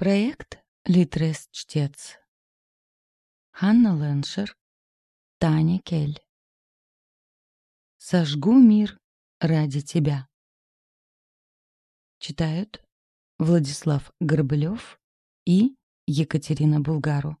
Проект «Литрес-чтец». Ханна Леншер, Таня Кель. «Сожгу мир ради тебя». Читают Владислав Горбылев и Екатерина Булгару.